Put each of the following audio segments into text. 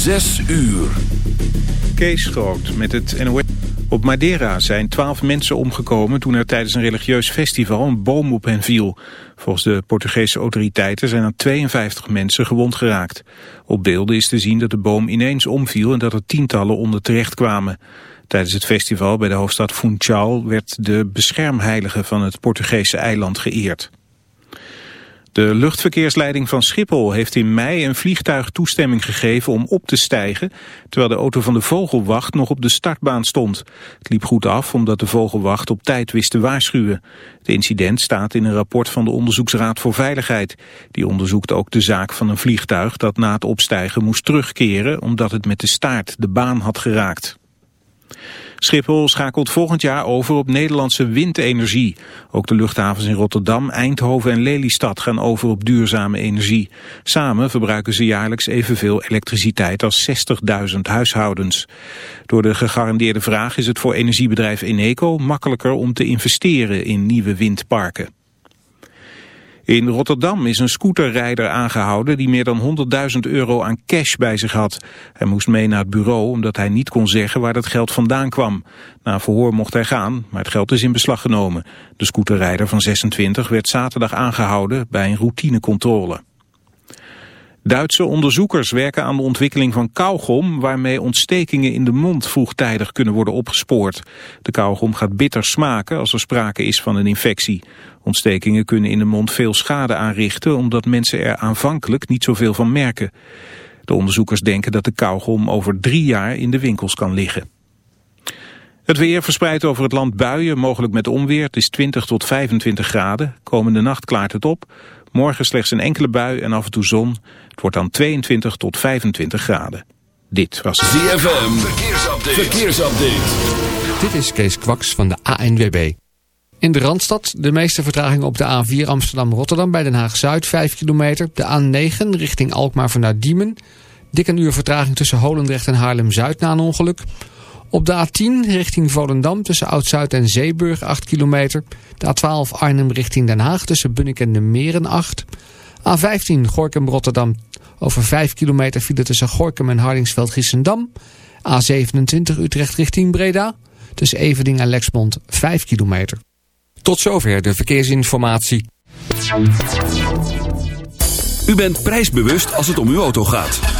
Zes uur. Kees Groot met het NOS. Op Madeira zijn twaalf mensen omgekomen toen er tijdens een religieus festival een boom op hen viel. Volgens de Portugese autoriteiten zijn er 52 mensen gewond geraakt. Op beelden is te zien dat de boom ineens omviel en dat er tientallen onder terecht kwamen. Tijdens het festival bij de hoofdstad Funchal werd de beschermheilige van het Portugese eiland geëerd. De luchtverkeersleiding van Schiphol heeft in mei een vliegtuig toestemming gegeven om op te stijgen, terwijl de auto van de Vogelwacht nog op de startbaan stond. Het liep goed af omdat de Vogelwacht op tijd wist te waarschuwen. Het incident staat in een rapport van de Onderzoeksraad voor Veiligheid. Die onderzoekt ook de zaak van een vliegtuig dat na het opstijgen moest terugkeren omdat het met de staart de baan had geraakt. Schiphol schakelt volgend jaar over op Nederlandse windenergie. Ook de luchthavens in Rotterdam, Eindhoven en Lelystad gaan over op duurzame energie. Samen verbruiken ze jaarlijks evenveel elektriciteit als 60.000 huishoudens. Door de gegarandeerde vraag is het voor energiebedrijf Eneco makkelijker om te investeren in nieuwe windparken. In Rotterdam is een scooterrijder aangehouden die meer dan 100.000 euro aan cash bij zich had. Hij moest mee naar het bureau omdat hij niet kon zeggen waar dat geld vandaan kwam. Na verhoor mocht hij gaan, maar het geld is in beslag genomen. De scooterrijder van 26 werd zaterdag aangehouden bij een routinecontrole. Duitse onderzoekers werken aan de ontwikkeling van kauwgom... waarmee ontstekingen in de mond vroegtijdig kunnen worden opgespoord. De kauwgom gaat bitter smaken als er sprake is van een infectie. Ontstekingen kunnen in de mond veel schade aanrichten... omdat mensen er aanvankelijk niet zoveel van merken. De onderzoekers denken dat de kauwgom over drie jaar in de winkels kan liggen. Het weer verspreidt over het land buien, mogelijk met onweer. Het is 20 tot 25 graden. Komende nacht klaart het op. Morgen slechts een enkele bui en af en toe zon. Het wordt dan 22 tot 25 graden. Dit was ZFM. Verkeersupdate. Verkeersupdate. Dit is Kees Kwaks van de ANWB. In de Randstad de meeste vertraging op de A4 Amsterdam-Rotterdam bij Den Haag-Zuid 5 kilometer. De A9 richting Alkmaar vanuit Diemen. Dik een uur vertraging tussen Holendrecht en Haarlem-Zuid na een ongeluk. Op de A10 richting Volendam tussen Oud-Zuid en Zeeburg 8 kilometer. De A12 Arnhem richting Den Haag tussen Bunnik en de Meren 8. A15 Gorkum-Rotterdam over 5 kilometer file tussen Gorkum en Hardingsveld-Giessendam. A27 Utrecht richting Breda tussen Everding en Lexmond 5 kilometer. Tot zover de verkeersinformatie. U bent prijsbewust als het om uw auto gaat.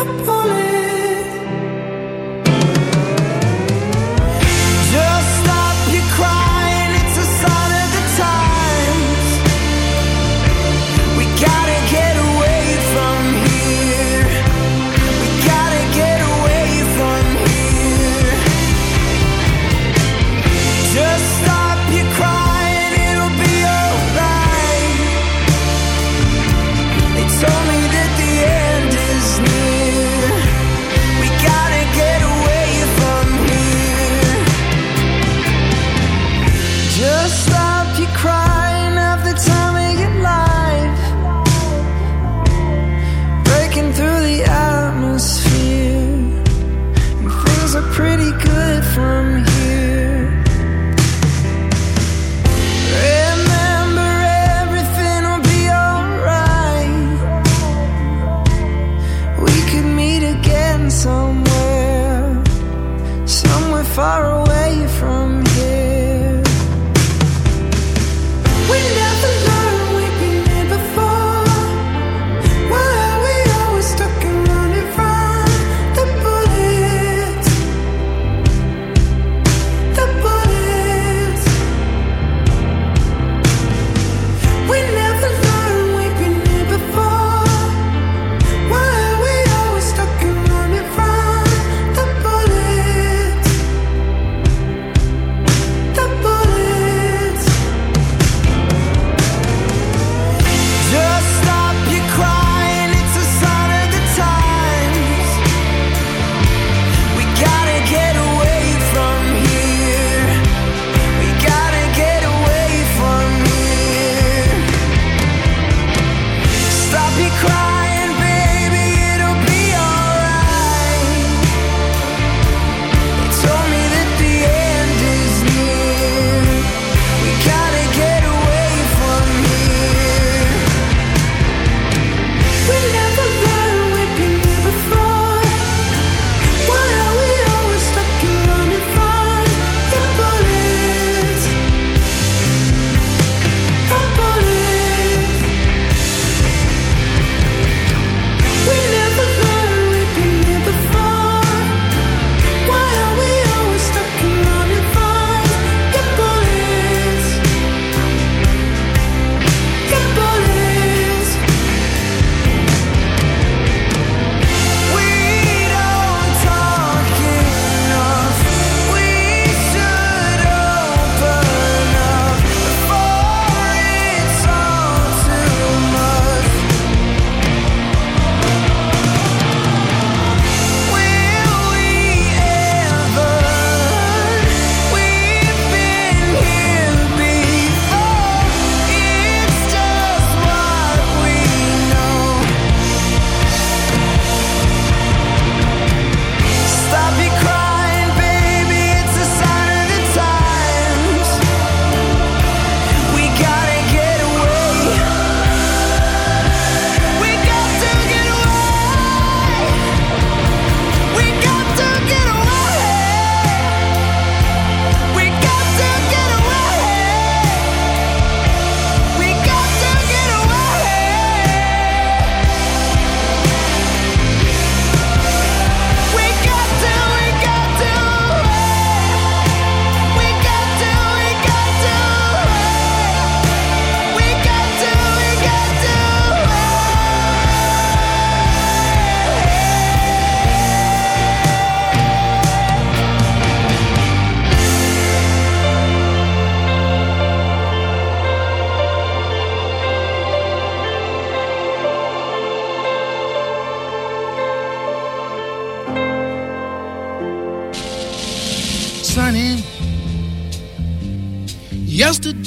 I'm falling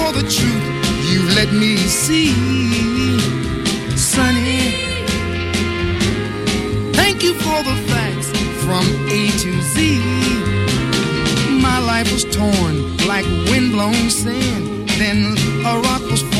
for the truth you let me see. Sunny. Thank you for the facts from A to Z. My life was torn like windblown sand. Then a rock was formed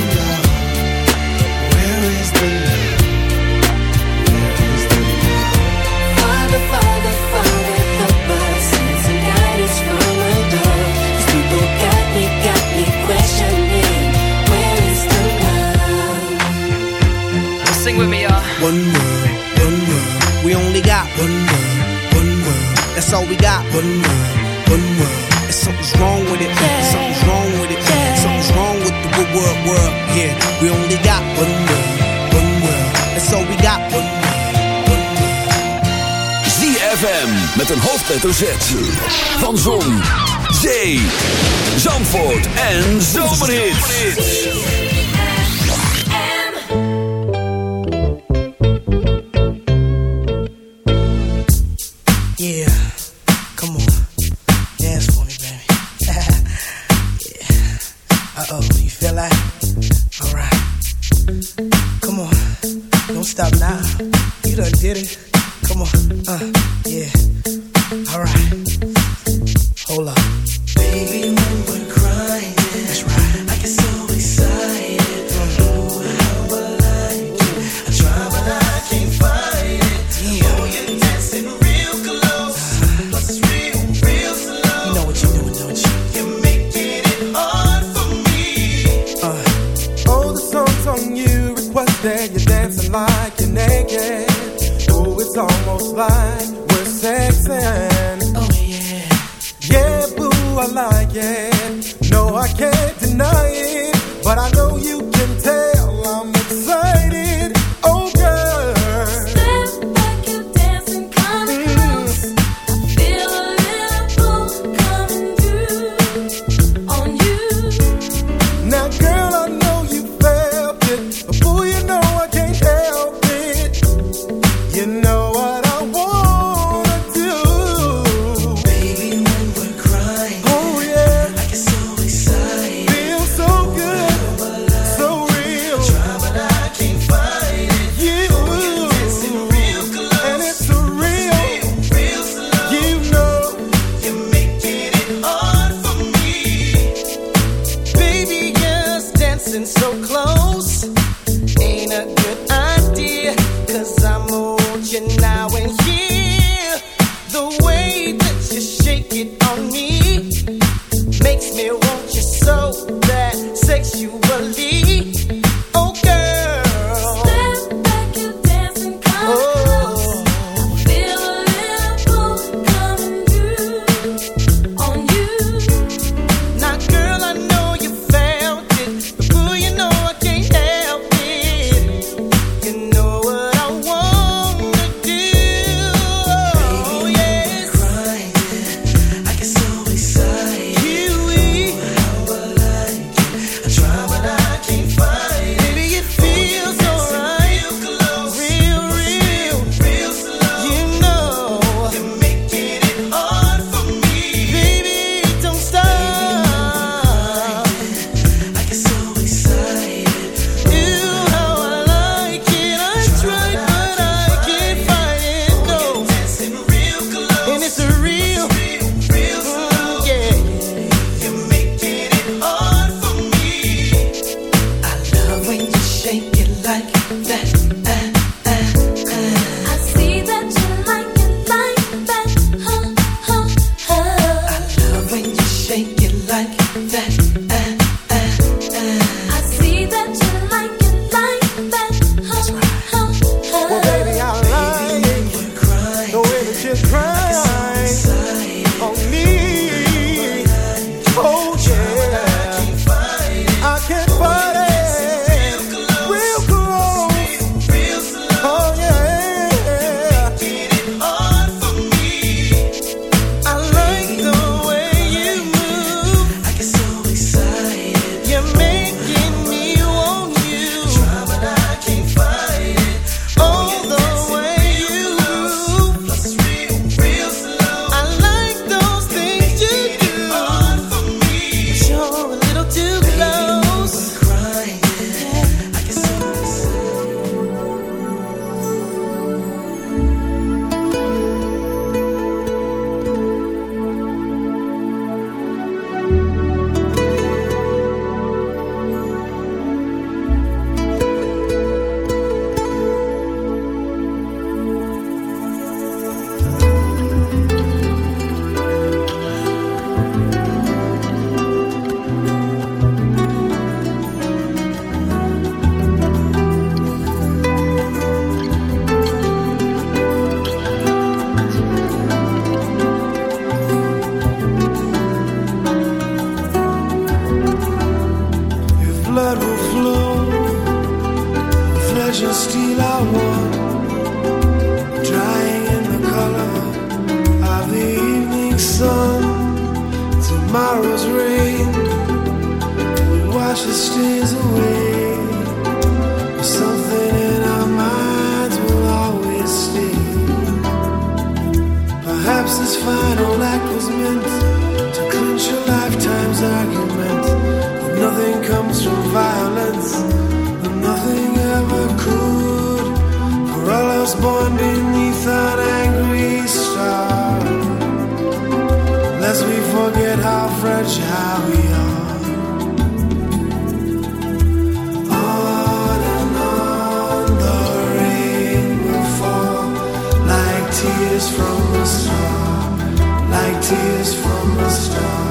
sing with me, y'all. One world, one world. We only got one world, one world. That's all we got. One world, one world. And something's wrong with it. Yeah. Something's wrong with it. Yeah. Something's wrong with the good world, world. here. we only got one world, one world. That's all we got. One world. One world. ZFM met een hoofdletter Z van Zon, Zee, Zandvoort en Zomerhits. Tears from a star, like tears from a star.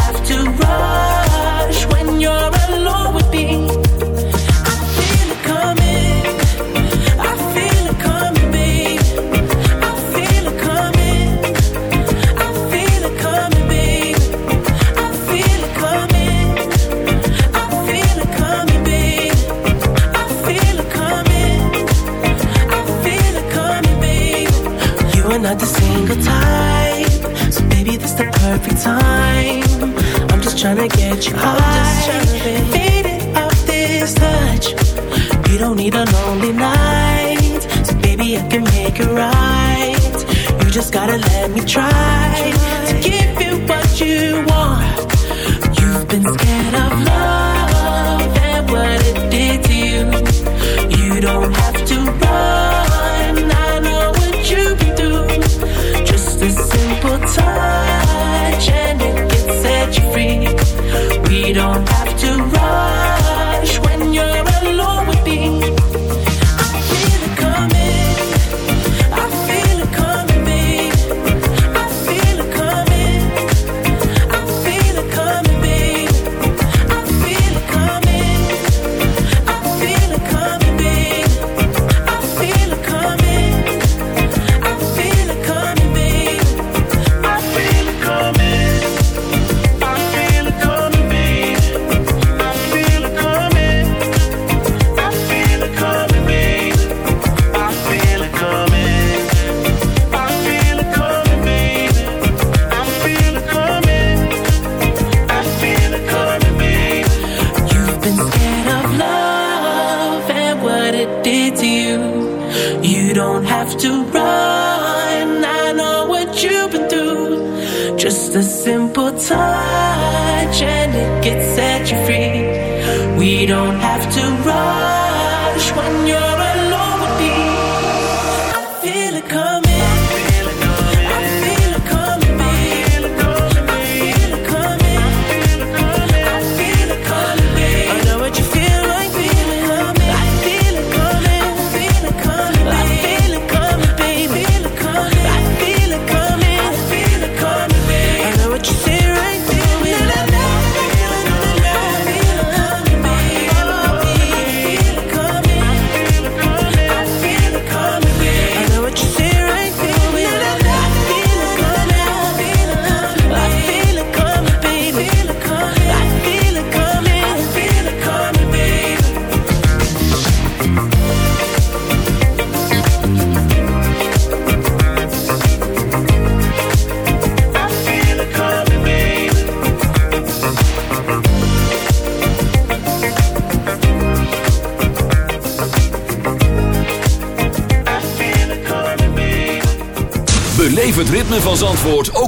I'm just tryna get you high, faded off this touch. You don't need a lonely night, so baby, I can make it right. You just gotta let me try to give you what you want. You've been scared of love and what it did to you. You don't have to run. Don't have to rush don't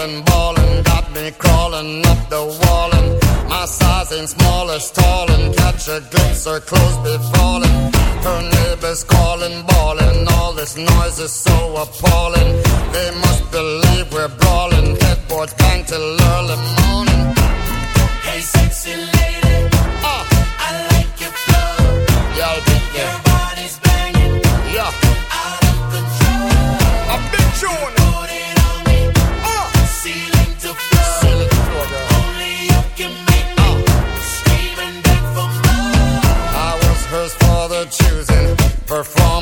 Everybody's calling, ballin', got me crawling up the wall and my size ain't smallest, tallin', catch a glimpse, her clothes be falling. Her neighbors calling, bawling, all this noise is so appalling. They must believe we're brawling, headboards bang till early morning. Hey, sexy lady,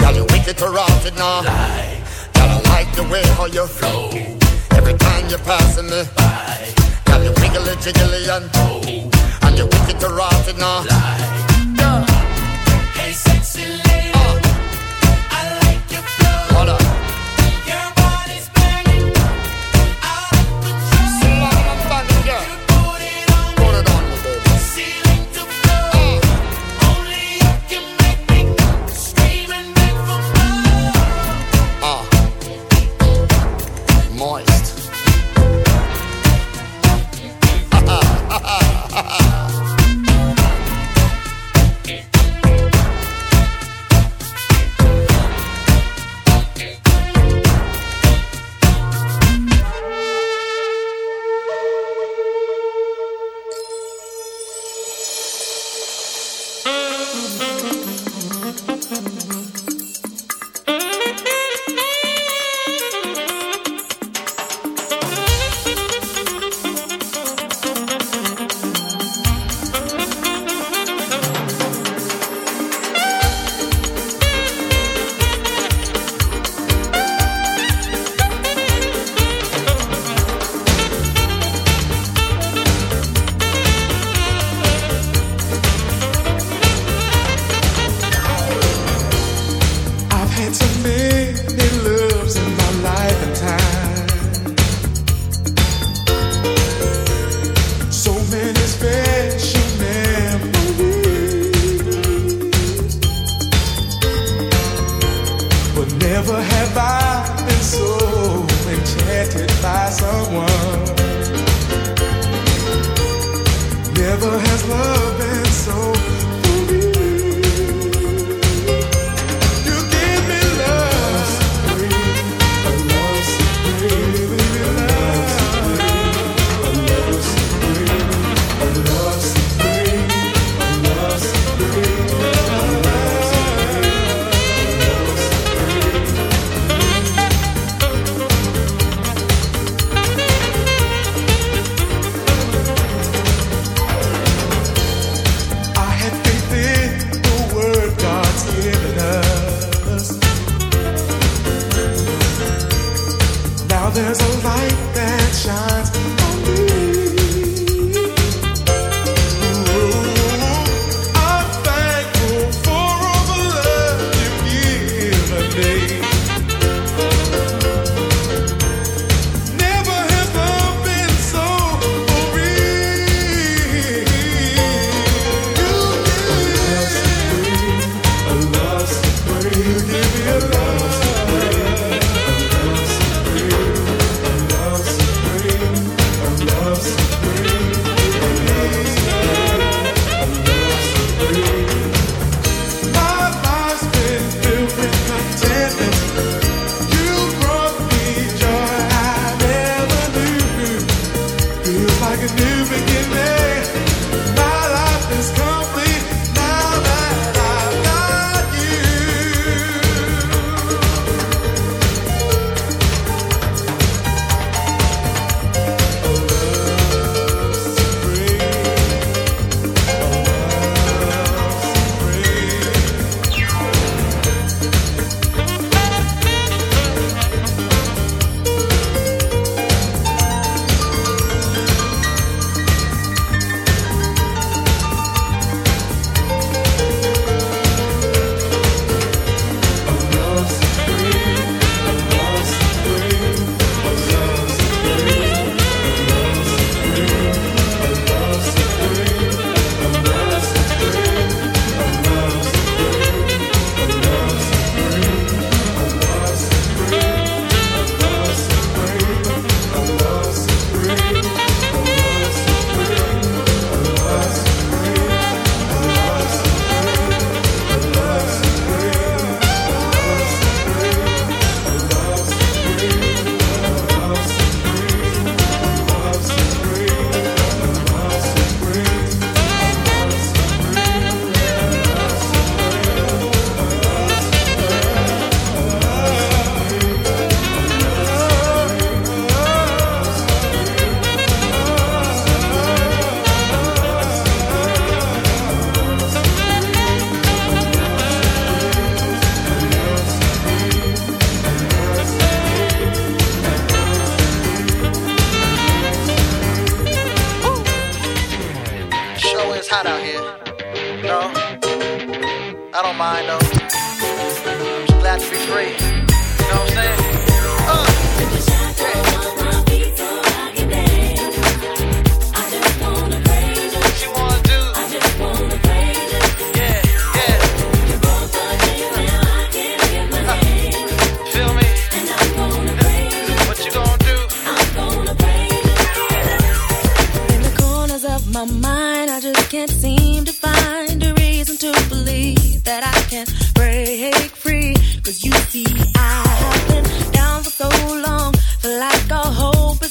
Girl, you wicked to rot it now. Girl, I like the way how you flow. Every time you're passing me by. Girl, you wiggly jiggly and oh, and you wicked to rot it now. Girl,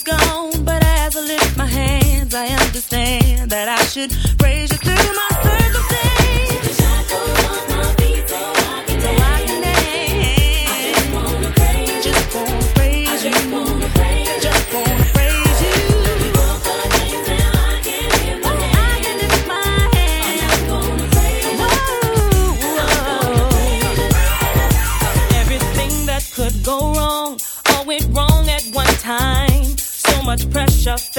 gone, but as I lift my hands, I understand that I should praise you through my search. Just.